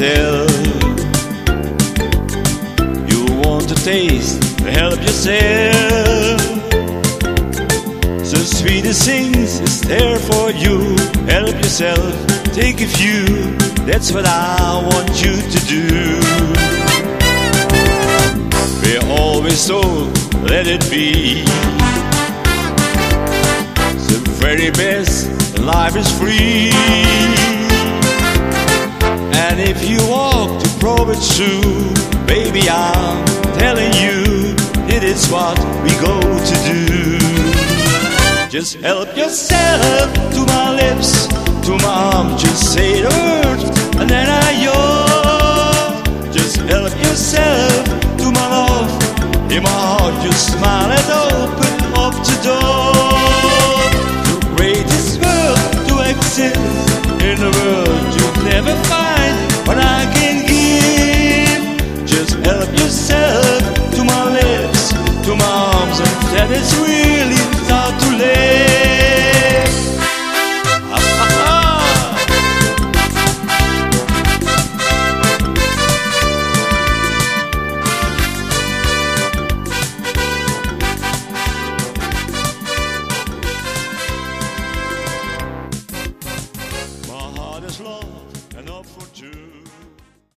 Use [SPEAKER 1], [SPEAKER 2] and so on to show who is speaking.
[SPEAKER 1] yourself. You want to taste, help yourself. So sweetest things is there for you. Help yourself, take a few. That's what I want you to do. We're always told, let it be. The very best, life is free. If you walk to prove it true, baby, I'm telling you, it is what we go to do. Just help yourself to my lips, to my arms, just say the words, and then I yours. Just help yourself to my love, in my heart, just smile and open up the door. The greatest world to exist in the world you'll never find what I can give. Just help yourself to my lips, to my arms, and that is really hard to live. Ah, ah. My heart is lost up for two.